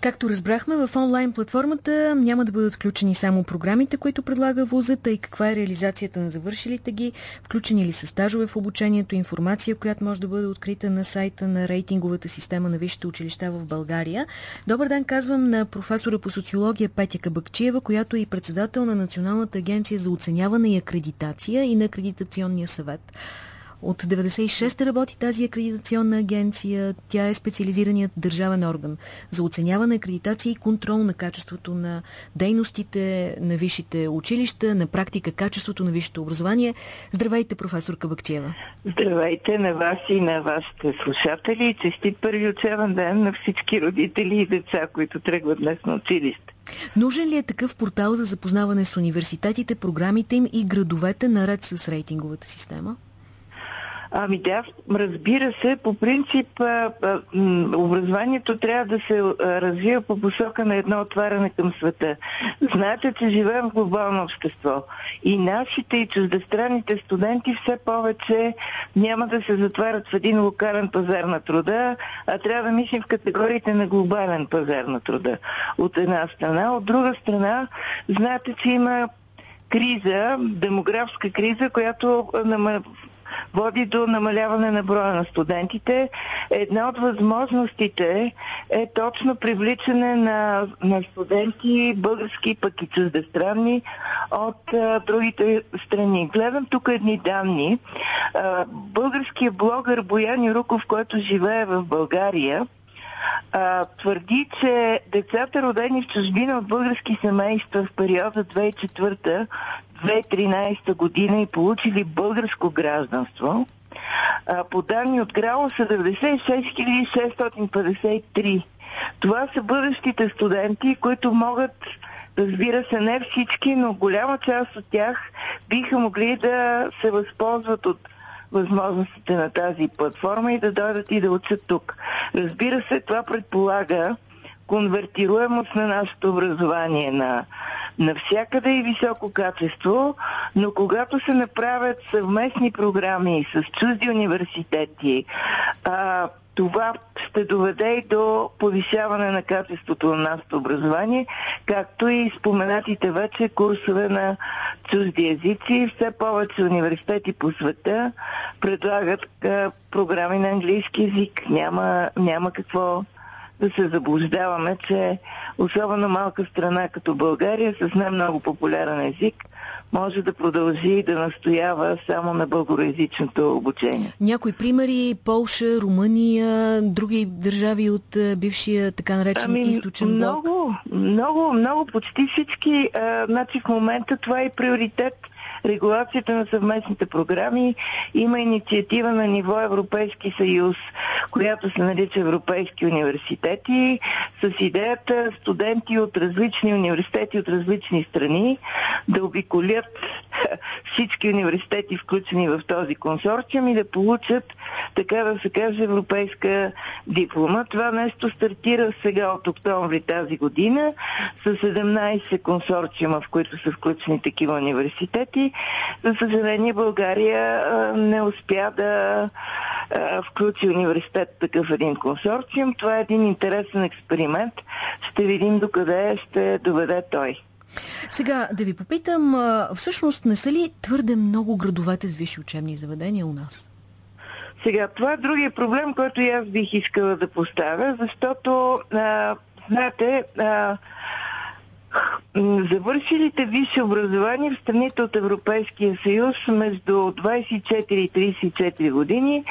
Както разбрахме, в онлайн платформата няма да бъдат включени само програмите, които предлага вузата и каква е реализацията на завършилите ги, включени ли са стажове в обучението, информация, която може да бъде открита на сайта на рейтинговата система на висшите училища в България. Добър ден казвам на професора по социология Петя Кабакчиева, която е и председател на Националната агенция за оценяване и акредитация и на Акредитационния съвет. От 96 работи тази акредитационна агенция. Тя е специализираният държавен орган за оценяване, акредитация и контрол на качеството на дейностите на висшите училища, на практика качеството на висшето образование. Здравейте, професор Кабактиева. Здравейте на вас и на вашите слушатели. Честит първи учебен ден на всички родители и деца, които тръгват днес на училище. Нужен ли е такъв портал за запознаване с университетите, програмите им и градовете наред с рейтинговата система? Ами да, разбира се, по принцип образованието трябва да се развива по посока на едно отваряне към света. Знаете, че живеем в глобално общество и нашите и чуждестранните студенти все повече няма да се затварят в един локален пазар на труда, а трябва да мислим в категориите на глобален пазар на труда. От една страна. От друга страна, знаете, че има криза, демографска криза, която води до намаляване на броя на студентите. Една от възможностите е точно привличане на, на студенти, български пък и чуждестранни, от а, другите страни. Гледам тук едни данни. А, българският блогър Боян Юруков, който живее в България, а, твърди, че децата родени в чужбина от български семейства в периода 2004-2013 година и получили българско гражданство, а, по данни от ГРАО са 96 653. Това са бъдещите студенти, които могат Разбира се, не всички, но голяма част от тях биха могли да се възползват от възможностите на тази платформа и да дойдат и да учат тук. Разбира се, това предполага конвертируемост на нашето образование на навсякъде и високо качество, но когато се направят съвместни програми с чужди университети, а, това ще доведе и до повишаване на качеството на нашето образование, както и споменатите вече курсове на чужди езици. Все повече университети по света предлагат програми на английски язик. Няма, няма какво да се заблуждаваме, че особено малка страна като България с не много популярен език може да продължи и да настоява само на българоязичното обучение. Някои примери Полша, Румъния, други държави от бившия така наречен ами, източен много, блок? Много, много, много, почти всички. А, значи в момента това е приоритет регулацията на съвместните програми. Има инициатива на ниво Европейски съюз, която се нарича Европейски университети, с идеята студенти от различни университети от различни страни да обиколят всички университети, включени в този консорциум и да получат, така да се каже, европейска диплома. Това нещо стартира сега от октомври тази година с 17 консорциума, в които са включени такива университети. За съжаление, България не успя да включи университет такъв един консорциум. Това е един интересен експеримент. Ще видим докъде ще доведе той. Сега да ви попитам, всъщност не са ли твърде много градовете с висши учебни заведения у нас? Сега, това е другия проблем, който и аз бих искала да поставя, защото, а, знаете, а, Завършилите висше образование в страните от Европейския съюз между 24 и 34 години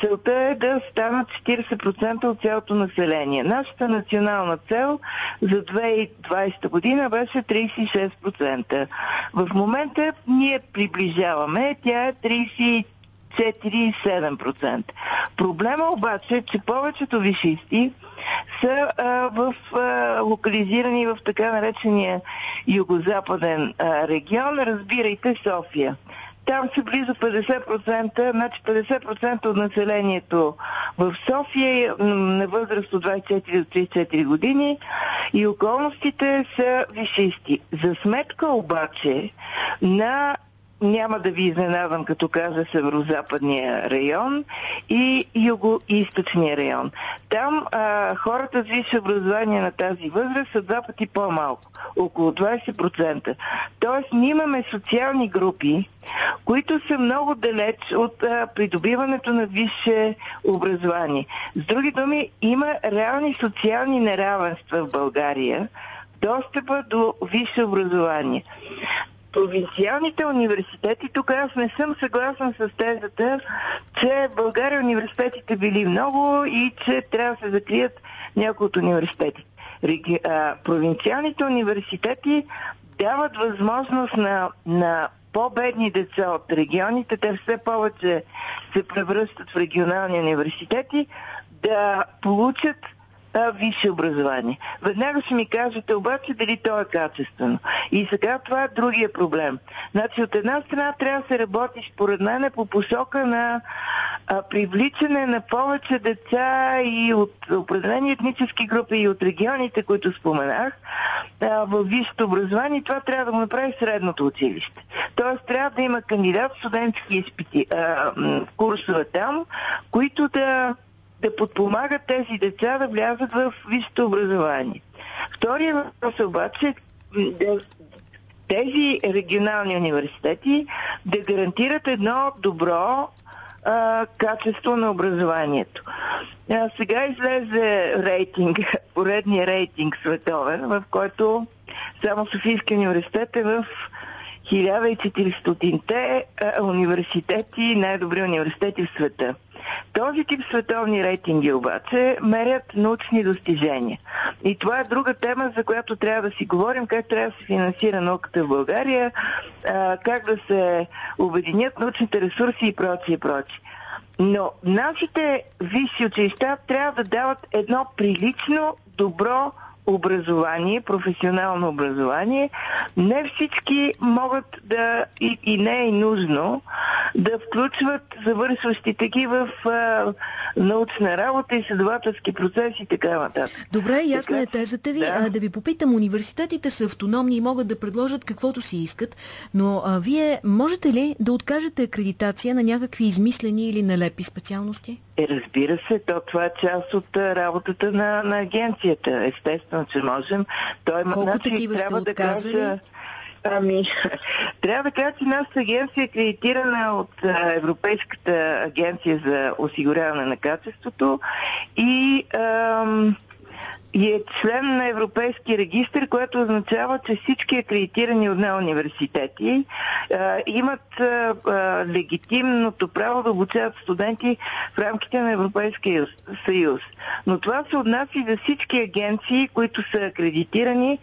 целта е да станат 40% от цялото население. Нашата национална цел за 2020 година беше 36%. В момента ние приближаваме, тя е 34%. 4,7%. Проблема обаче е, че повечето вишисти са а, в, а, локализирани в така наречения югозападен а, регион, разбирайте София. Там са близо 50%, значи 50% от населението в София на възраст от 24 до 34 години и околностите са вишисти. За сметка обаче на няма да ви изненадам, като кажа северо-западния район и юго-источния район. Там а, хората с висше образование на тази възраст са два пъти по-малко, около 20%. Тоест, ние имаме социални групи, които са много далеч от а, придобиването на висше образование. С други думи, има реални социални неравенства в България, достъпа до висше образование провинциалните университети, тук аз не съм съгласна с тезата, че в България университетите били много и че трябва да се закрият някои от университетите. Реги... А, провинциалните университети дават възможност на, на по-бедни деца от регионите, те все повече се превръщат в регионални университети, да получат а, висше образование. Веднага ще ми кажете обаче дали то е качествено. И сега това е другия проблем. Значи от една страна трябва да се работи според мен по посока на а, привличане на повече деца и от определени етнически групи и от регионите, които споменах, а, в висшето образование. Това трябва да го направи средното училище. Тоест трябва да има кандидат студентски изпити, а, курсове там, които да да подпомагат тези деца да влязат в висшето образование. Втория въпрос е обаче да тези регионални университети да гарантират едно добро а, качество на образованието. А, сега излезе рейтинг, поредния рейтинг световен, в който само Софийския университет е в 1400-те университети, най-добри университети в света. Този тип световни рейтинги обаче мерят научни достижения. И това е друга тема, за която трябва да си говорим, как трябва да се финансира науката в България, как да се обединят научните ресурси и прочие, прочие. Но нашите висши училища трябва да дават едно прилично, добро образование, професионално образование, не всички могат да и, и не е нужно да включват завършващите ги в а, научна работа, изследователски процеси и така нататък. Добре, ясна така, е тезата ви. Да. А, да ви попитам, университетите са автономни и могат да предложат каквото си искат, но а, вие можете ли да откажете акредитация на някакви измислени или налепи специалности? Е, разбира се, то това е част от работата на, на агенцията. Естествено, че можем. Той, Колко значи, такива трябва сте да кажа, Ами, трябва да кажа, че нашата агенция е кредитирана от Европейската агенция за осигуряване на качеството и ам, и е член на Европейски регистр, което означава, че всички акредитирани от нея университети а, имат а, а, легитимното право да обучават студенти в рамките на Европейския съюз. Но това се отнася и за всички агенции, които са акредитирани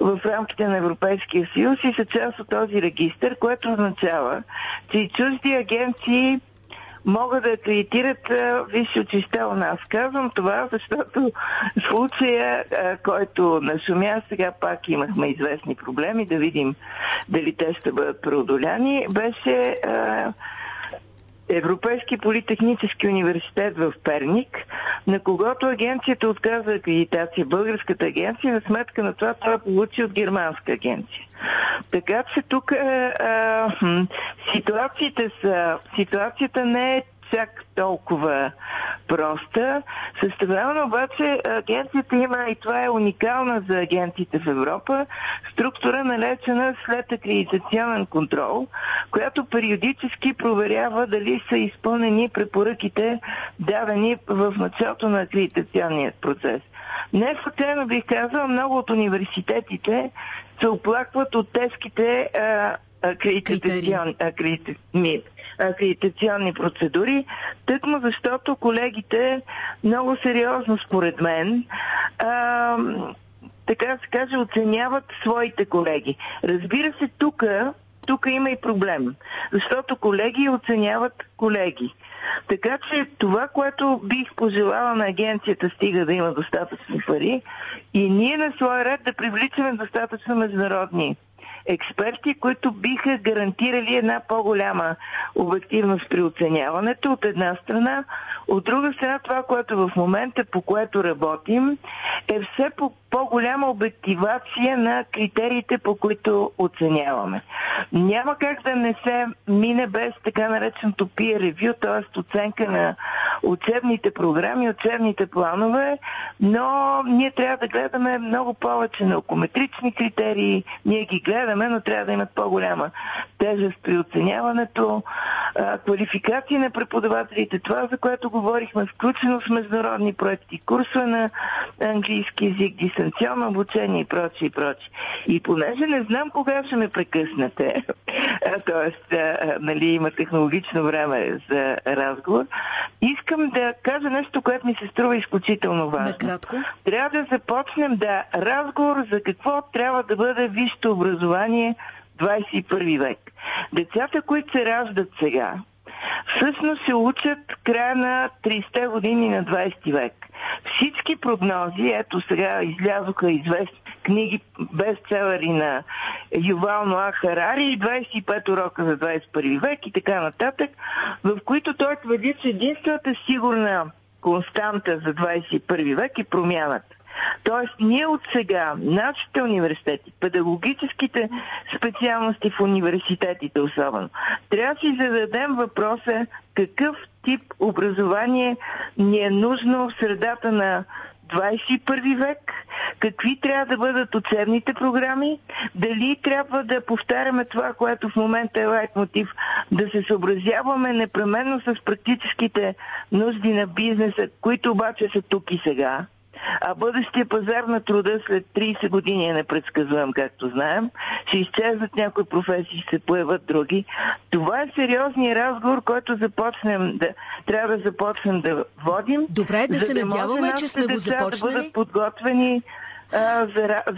в рамките на Европейския съюз и са част от този регистр, което означава, че и чужди агенции могат да акредитират висши училища у нас. Казвам това, защото случая, който нашумя, сега пак имахме известни проблеми, да видим дали те ще бъдат преодоляни, беше Европейски политехнически университет в Перник, на когото агенцията отказа акредитация, българската агенция, на сметка на това това получи от германска агенция. Така че тук а, ситуациите са, ситуацията не е чак толкова проста. Същевременно обаче агенцията има, и това е уникална за агенциите в Европа, структура налечена след акредитационен контрол, която периодически проверява дали са изпълнени препоръките дадени в началото на акредитационния процес. Не случайно бих казал, много от университетите се оплакват от тежките акредитационни, акредитационни процедури, тъкмо защото колегите много сериозно, според мен, а, така да се каже, оценяват своите колеги. Разбира се, тук тук има и проблем, защото колеги оценяват колеги. Така че това, което бих пожелала на агенцията, стига да има достатъчно пари и ние на своя ред да привличаме достатъчно международни експерти, които биха гарантирали една по-голяма обективност при оценяването от една страна. От друга страна, това, което в момента по което работим, е все по по-голяма обективация на критериите, по които оценяваме. Няма как да не се мине без така нареченото peer review, т.е. оценка на учебните програми, учебните планове, но ние трябва да гледаме много повече наукометрични критерии. Ние ги гледаме, но трябва да имат по-голяма тежест при оценяването, квалификации на преподавателите, това за което говорихме, включено с международни проекти, курсове на английски язик, дистанционно обучение и прочие и прочие. И понеже не знам кога ще ме прекъснете, т.е. нали, има технологично време за разговор, искам да кажа нещо, което ми се струва изключително важно. Накратко. Трябва да започнем да разговор за какво трябва да бъде висшето образование 21 век. Децата, които се раждат сега, всъщност се учат края на 30-те години на 20 век. Всички прогнози, ето сега излязоха известни книги бестселери на Ювал Ноа Харари, 25 урока за 21 век и така нататък, в които той твърди, че единствената сигурна константа за 21 век е промяната. Тоест, ние от сега, нашите университети, педагогическите специалности в университетите особено, трябва да си зададем въпроса какъв тип образование ни е нужно в средата на 21 век, какви трябва да бъдат учебните програми, дали трябва да повтаряме това, което в момента е лайт мотив, да се съобразяваме непременно с практическите нужди на бизнеса, които обаче са тук и сега а бъдещия пазар на труда след 30 години е непредсказуем, както знаем. Ще изчезват някои професии, ще се появят други. Това е сериозният разговор, който започнем да, трябва да започнем да водим. Добре, да се да надяваме, че сме го започнали. Да бъдат подготвени а,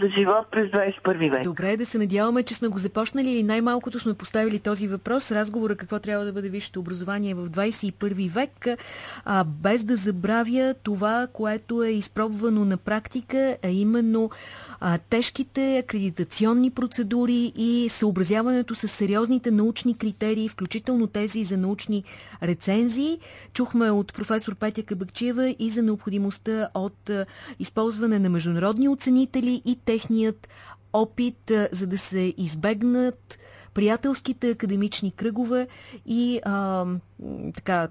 за, живот през 21 век. Добре, да се надяваме, че сме го започнали или най-малкото сме поставили този въпрос. Разговора какво трябва да бъде висшето образование в 21 век, а, без да забравя това, което е изпробвано на практика, а именно а, тежките акредитационни процедури и съобразяването с сериозните научни критерии, включително тези за научни рецензии. Чухме от професор Петя Кабакчиева и за необходимостта от използване на международни оценители и техният опит, за да се избегнат приятелските академични кръгове и а, така,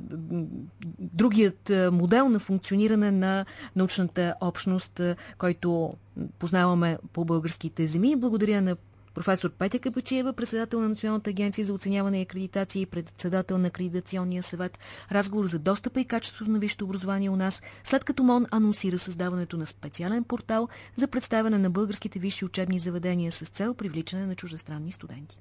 другият модел на функциониране на научната общност, който познаваме по българските земи. Благодаря на професор Петя Капачиева, председател на Националната агенция за оценяване и акредитация и председател на Акредитационния съвет. Разговор за достъпа и качеството на висшето образование у нас, след като МОН анонсира създаването на специален портал за представяне на българските висши учебни заведения с цел привличане на чуждестранни студенти.